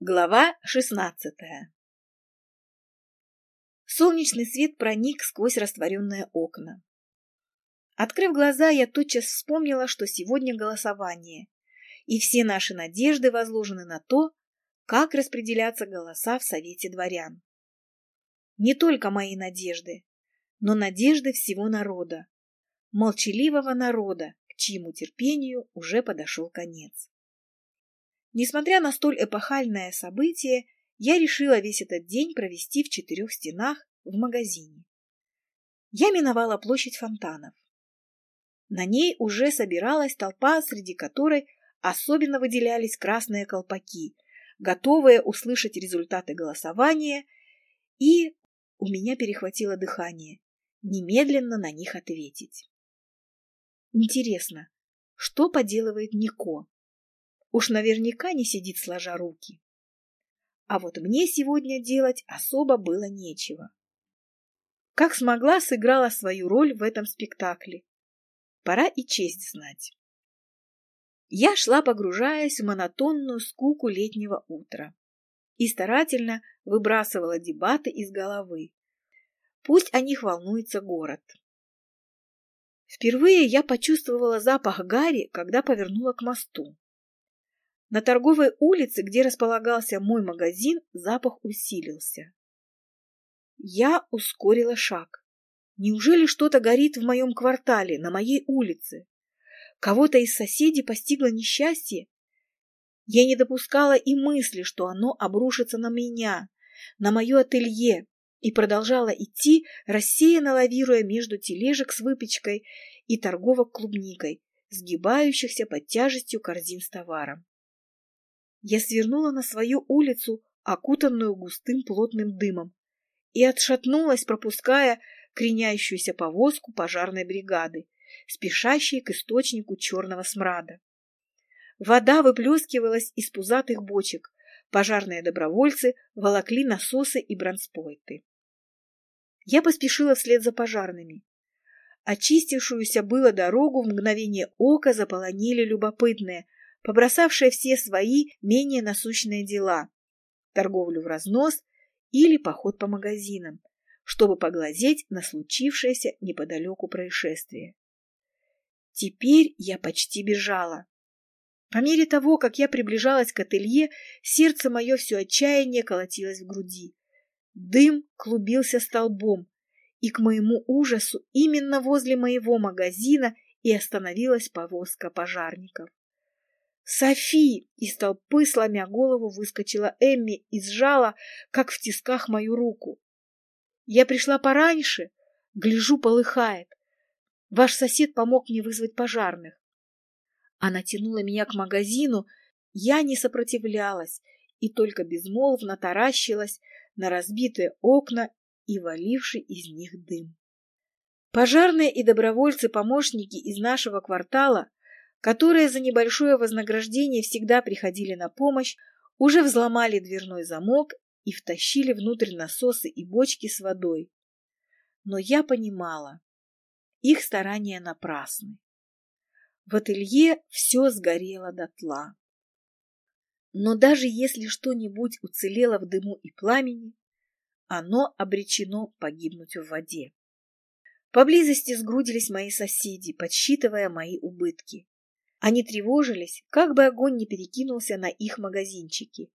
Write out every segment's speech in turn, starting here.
Глава шестнадцатая Солнечный свет проник сквозь растворенные окна. Открыв глаза, я тотчас вспомнила, что сегодня голосование, и все наши надежды возложены на то, как распределятся голоса в Совете дворян. Не только мои надежды, но надежды всего народа, молчаливого народа, к чьему терпению уже подошел конец. Несмотря на столь эпохальное событие, я решила весь этот день провести в четырех стенах в магазине. Я миновала площадь фонтанов. На ней уже собиралась толпа, среди которой особенно выделялись красные колпаки, готовые услышать результаты голосования, и у меня перехватило дыхание, немедленно на них ответить. Интересно, что поделывает Нико? Уж наверняка не сидит сложа руки. А вот мне сегодня делать особо было нечего. Как смогла, сыграла свою роль в этом спектакле. Пора и честь знать. Я шла, погружаясь в монотонную скуку летнего утра и старательно выбрасывала дебаты из головы. Пусть о них волнуется город. Впервые я почувствовала запах гари, когда повернула к мосту. На торговой улице, где располагался мой магазин, запах усилился. Я ускорила шаг. Неужели что-то горит в моем квартале, на моей улице? Кого-то из соседей постигло несчастье? Я не допускала и мысли, что оно обрушится на меня, на мое ателье, и продолжала идти, рассеянно лавируя между тележек с выпечкой и торговок клубникой, сгибающихся под тяжестью корзин с товаром я свернула на свою улицу, окутанную густым плотным дымом, и отшатнулась, пропуская креняющуюся повозку пожарной бригады, спешащей к источнику черного смрада. Вода выплескивалась из пузатых бочек, пожарные добровольцы волокли насосы и бронспойты. Я поспешила вслед за пожарными. Очистившуюся было дорогу в мгновение ока заполонили любопытные, побросавшая все свои менее насущные дела, торговлю в разнос или поход по магазинам, чтобы поглазеть на случившееся неподалеку происшествие. Теперь я почти бежала. По мере того, как я приближалась к ателье, сердце мое все отчаяние колотилось в груди. Дым клубился столбом, и к моему ужасу именно возле моего магазина и остановилась повозка пожарников. «Софи!» Из толпы, сломя голову, выскочила Эмми и сжала, как в тисках, мою руку. «Я пришла пораньше. Гляжу, полыхает. Ваш сосед помог мне вызвать пожарных». Она тянула меня к магазину. Я не сопротивлялась и только безмолвно таращилась на разбитые окна и валивший из них дым. Пожарные и добровольцы-помощники из нашего квартала которые за небольшое вознаграждение всегда приходили на помощь, уже взломали дверной замок и втащили внутрь насосы и бочки с водой. Но я понимала, их старания напрасны. В ателье все сгорело дотла. Но даже если что-нибудь уцелело в дыму и пламени, оно обречено погибнуть в воде. Поблизости сгрудились мои соседи, подсчитывая мои убытки. Они тревожились, как бы огонь не перекинулся на их магазинчики.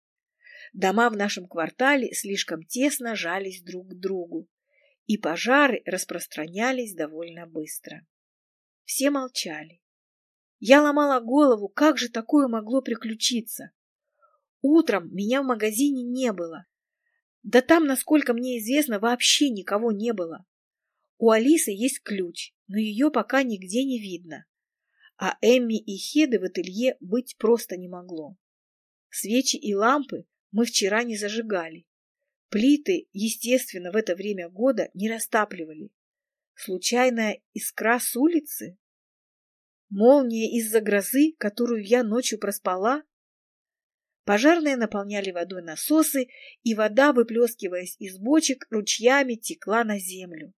Дома в нашем квартале слишком тесно жались друг к другу, и пожары распространялись довольно быстро. Все молчали. Я ломала голову, как же такое могло приключиться. Утром меня в магазине не было. Да там, насколько мне известно, вообще никого не было. У Алисы есть ключ, но ее пока нигде не видно а Эмми и Хеды в ателье быть просто не могло. Свечи и лампы мы вчера не зажигали. Плиты, естественно, в это время года не растапливали. Случайная искра с улицы? Молния из-за грозы, которую я ночью проспала? Пожарные наполняли водой насосы, и вода, выплескиваясь из бочек, ручьями текла на землю.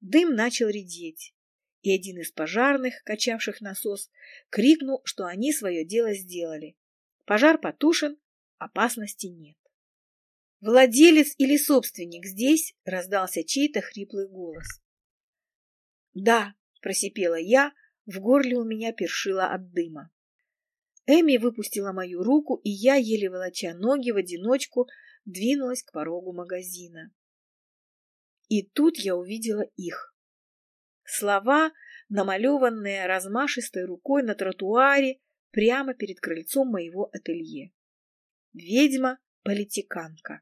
Дым начал редеть и один из пожарных, качавших насос, крикнул, что они свое дело сделали. Пожар потушен, опасности нет. «Владелец или собственник здесь?» — раздался чей-то хриплый голос. «Да», — просипела я, в горле у меня першило от дыма. Эми выпустила мою руку, и я, еле волоча ноги, в одиночку двинулась к порогу магазина. И тут я увидела их. Слова, намалеванные размашистой рукой на тротуаре прямо перед крыльцом моего ателье. Ведьма-политиканка.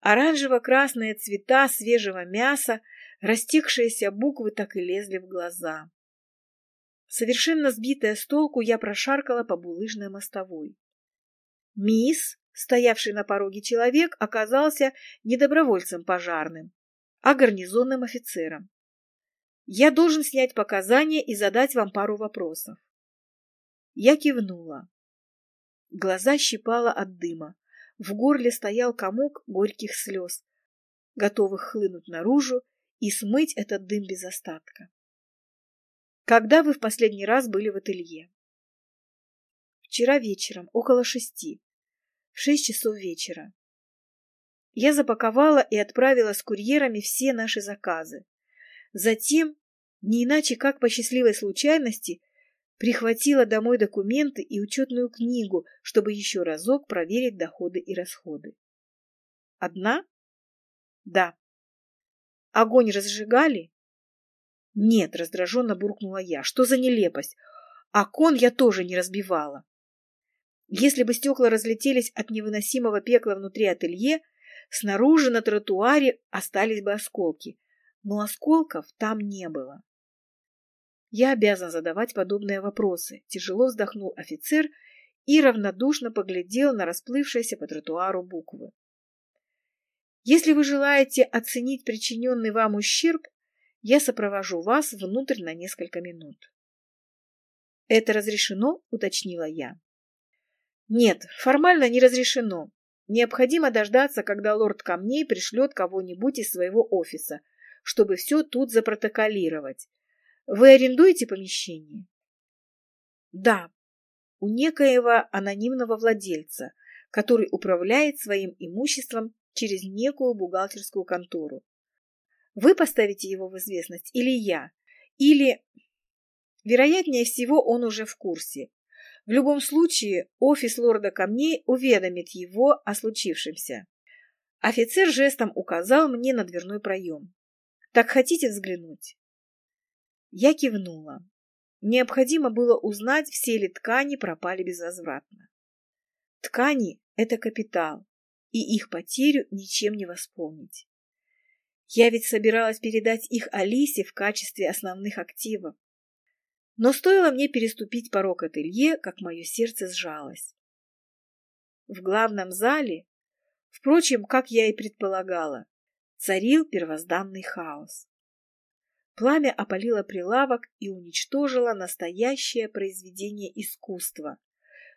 Оранжево-красные цвета свежего мяса, растекшиеся буквы так и лезли в глаза. Совершенно сбитая с толку, я прошаркала по булыжной мостовой. Мисс, стоявший на пороге человек, оказался не добровольцем пожарным, а гарнизонным офицером. Я должен снять показания и задать вам пару вопросов. Я кивнула. Глаза щипала от дыма. В горле стоял комок горьких слез, готовых хлынуть наружу и смыть этот дым без остатка. Когда вы в последний раз были в ателье? Вчера вечером, около шести. В шесть часов вечера. Я запаковала и отправила с курьерами все наши заказы. Затем, не иначе как по счастливой случайности, Прихватила домой документы и учетную книгу, чтобы еще разок проверить доходы и расходы. Одна? Да. Огонь разжигали? Нет, раздраженно буркнула я. Что за нелепость? Окон я тоже не разбивала. Если бы стекла разлетелись от невыносимого пекла внутри ателье, снаружи на тротуаре остались бы осколки, но осколков там не было. Я обязан задавать подобные вопросы. Тяжело вздохнул офицер и равнодушно поглядел на расплывшиеся по тротуару буквы. Если вы желаете оценить причиненный вам ущерб, я сопровожу вас внутрь на несколько минут. Это разрешено, уточнила я. Нет, формально не разрешено. Необходимо дождаться, когда лорд Камней пришлет кого-нибудь из своего офиса, чтобы все тут запротоколировать. Вы арендуете помещение? Да, у некоего анонимного владельца, который управляет своим имуществом через некую бухгалтерскую контору. Вы поставите его в известность или я, или... Вероятнее всего, он уже в курсе. В любом случае, офис лорда Камней уведомит его о случившемся. Офицер жестом указал мне на дверной проем. Так хотите взглянуть? Я кивнула. Необходимо было узнать, все ли ткани пропали безвозвратно. Ткани – это капитал, и их потерю ничем не восполнить. Я ведь собиралась передать их Алисе в качестве основных активов. Но стоило мне переступить порог ателье, как мое сердце сжалось. В главном зале, впрочем, как я и предполагала, царил первозданный хаос. Пламя опалило прилавок и уничтожило настоящее произведение искусства.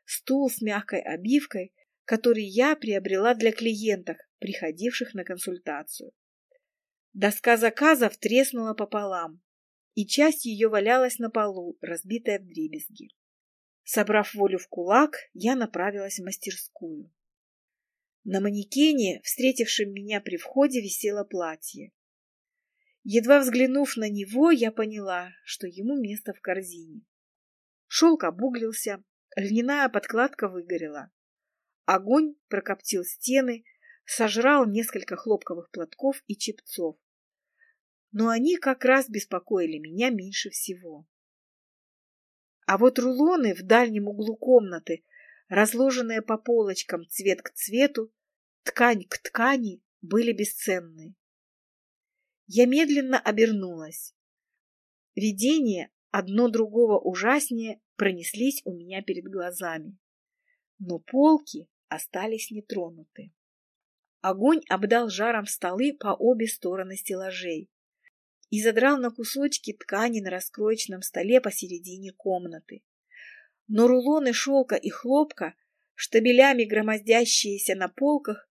Стул с мягкой обивкой, который я приобрела для клиентов, приходивших на консультацию. Доска заказов треснула пополам, и часть ее валялась на полу, разбитая в дребезги. Собрав волю в кулак, я направилась в мастерскую. На манекене, встретившем меня при входе, висело платье. Едва взглянув на него, я поняла, что ему место в корзине. Шелк обуглился, льняная подкладка выгорела. Огонь прокоптил стены, сожрал несколько хлопковых платков и чепцов. Но они как раз беспокоили меня меньше всего. А вот рулоны в дальнем углу комнаты, разложенные по полочкам цвет к цвету, ткань к ткани, были бесценны. Я медленно обернулась. Видения, одно другого ужаснее, пронеслись у меня перед глазами. Но полки остались нетронуты. Огонь обдал жаром столы по обе стороны стеллажей и задрал на кусочки ткани на раскроечном столе посередине комнаты. Но рулоны шелка и хлопка, штабелями громоздящиеся на полках,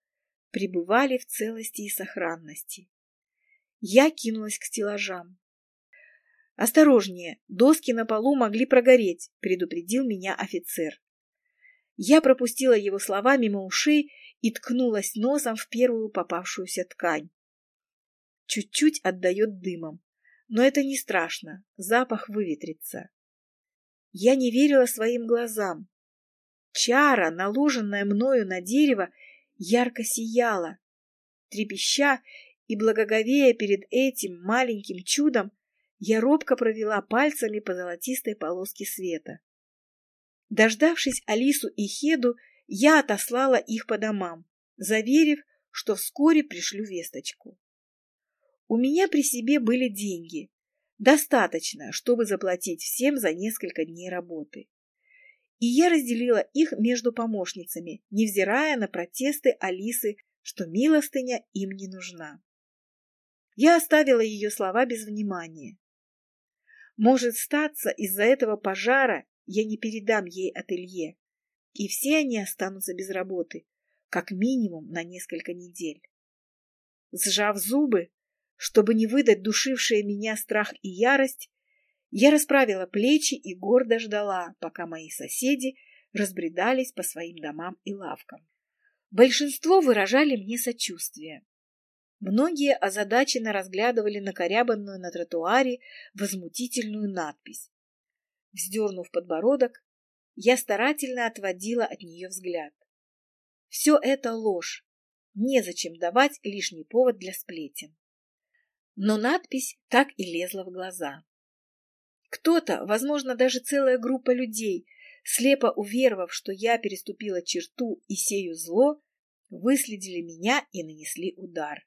пребывали в целости и сохранности. Я кинулась к стеллажам. «Осторожнее, доски на полу могли прогореть», — предупредил меня офицер. Я пропустила его слова мимо ушей и ткнулась носом в первую попавшуюся ткань. Чуть-чуть отдает дымом, но это не страшно, запах выветрится. Я не верила своим глазам. Чара, наложенная мною на дерево, ярко сияла. Трепеща и благоговея перед этим маленьким чудом, я робко провела пальцами по золотистой полоске света. Дождавшись Алису и Хеду, я отослала их по домам, заверив, что вскоре пришлю весточку. У меня при себе были деньги, достаточно, чтобы заплатить всем за несколько дней работы. И я разделила их между помощницами, невзирая на протесты Алисы, что милостыня им не нужна. Я оставила ее слова без внимания. Может статься, из-за этого пожара я не передам ей ателье, и все они останутся без работы, как минимум на несколько недель. Сжав зубы, чтобы не выдать душившие меня страх и ярость, я расправила плечи и гордо ждала, пока мои соседи разбредались по своим домам и лавкам. Большинство выражали мне сочувствие. Многие озадаченно разглядывали накорябанную на тротуаре возмутительную надпись. Вздернув подбородок, я старательно отводила от нее взгляд. Все это ложь. Незачем давать лишний повод для сплетен. Но надпись так и лезла в глаза. Кто-то, возможно, даже целая группа людей, слепо уверовав, что я переступила черту и сею зло, выследили меня и нанесли удар.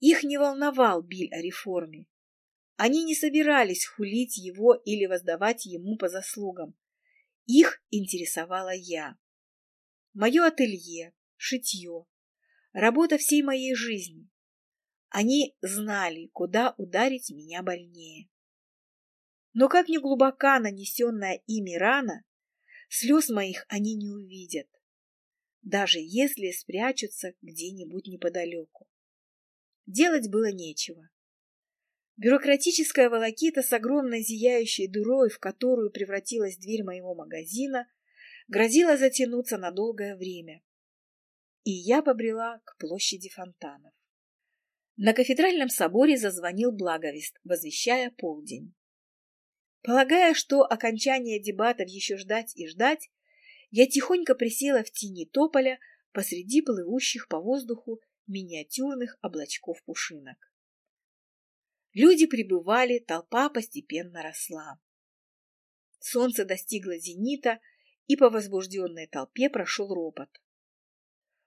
Их не волновал Биль о реформе. Они не собирались хулить его или воздавать ему по заслугам. Их интересовала я. Мое ателье, шитье, работа всей моей жизни. Они знали, куда ударить меня больнее. Но как ни глубока нанесенная ими рана, слез моих они не увидят, даже если спрячутся где-нибудь неподалеку. Делать было нечего. Бюрократическая волокита с огромной зияющей дырой, в которую превратилась дверь моего магазина, грозила затянуться на долгое время. И я побрела к площади фонтанов. На кафедральном соборе зазвонил благовест, возвещая полдень. Полагая, что окончание дебатов еще ждать и ждать, я тихонько присела в тени тополя посреди плывущих по воздуху миниатюрных облачков пушинок. Люди прибывали, толпа постепенно росла. Солнце достигло зенита, и по возбужденной толпе прошел ропот.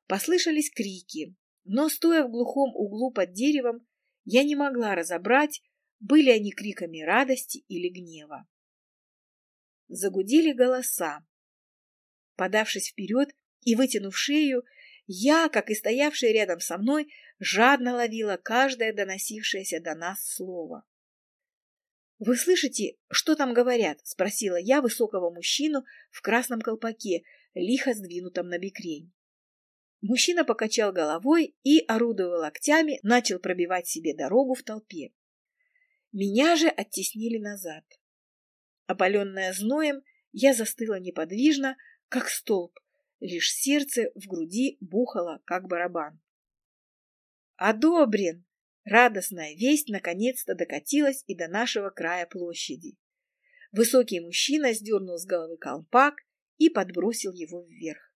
Послышались крики, но, стоя в глухом углу под деревом, я не могла разобрать, были они криками радости или гнева. Загудели голоса. Подавшись вперед и вытянув шею, я, как и стоявшая рядом со мной, жадно ловила каждое доносившееся до нас слово. «Вы слышите, что там говорят?» — спросила я высокого мужчину в красном колпаке, лихо сдвинутом на бекрень. Мужчина покачал головой и, орудуя локтями, начал пробивать себе дорогу в толпе. Меня же оттеснили назад. Опаленная зноем, я застыла неподвижно, как столб, лишь сердце в груди бухало, как барабан. «Одобрен!» Радостная весть наконец-то докатилась и до нашего края площади. Высокий мужчина сдернул с головы колпак и подбросил его вверх.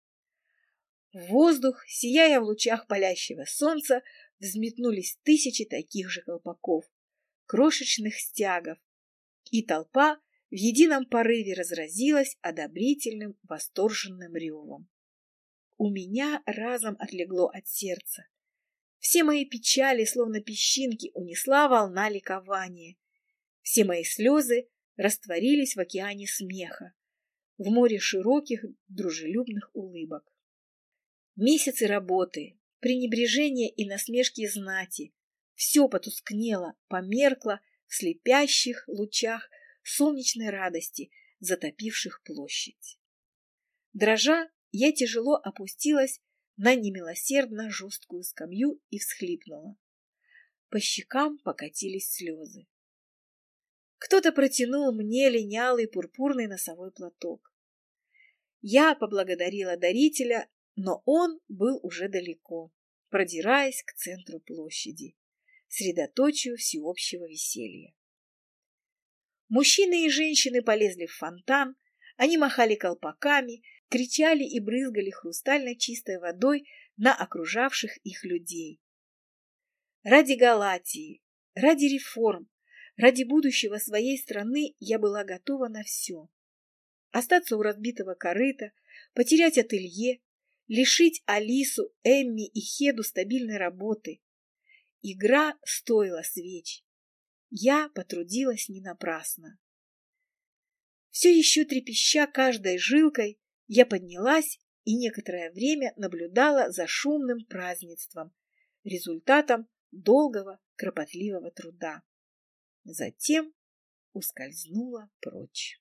В воздух, сияя в лучах палящего солнца, взметнулись тысячи таких же колпаков, крошечных стягов, и толпа в едином порыве разразилась одобрительным восторженным ревом. У меня разом отлегло от сердца. Все мои печали, словно песчинки, унесла волна ликования. Все мои слезы растворились в океане смеха, в море широких, дружелюбных улыбок. Месяцы работы, пренебрежения и насмешки знати, все потускнело, померкло в слепящих лучах солнечной радости, затопивших площадь. Дрожа, я тяжело опустилась на немилосердно жесткую скамью и всхлипнула. По щекам покатились слезы. Кто-то протянул мне линялый пурпурный носовой платок. Я поблагодарила дарителя, но он был уже далеко, продираясь к центру площади, средоточию всеобщего веселья. Мужчины и женщины полезли в фонтан, они махали колпаками, кричали и брызгали хрустально чистой водой на окружавших их людей. Ради Галатии, ради реформ, ради будущего своей страны я была готова на все. Остаться у разбитого корыта, потерять ателье, лишить Алису, Эмми и Хеду стабильной работы. Игра стоила свеч. Я потрудилась не напрасно. Все еще трепеща каждой жилкой, я поднялась и некоторое время наблюдала за шумным празднеством, результатом долгого кропотливого труда. Затем ускользнула прочь.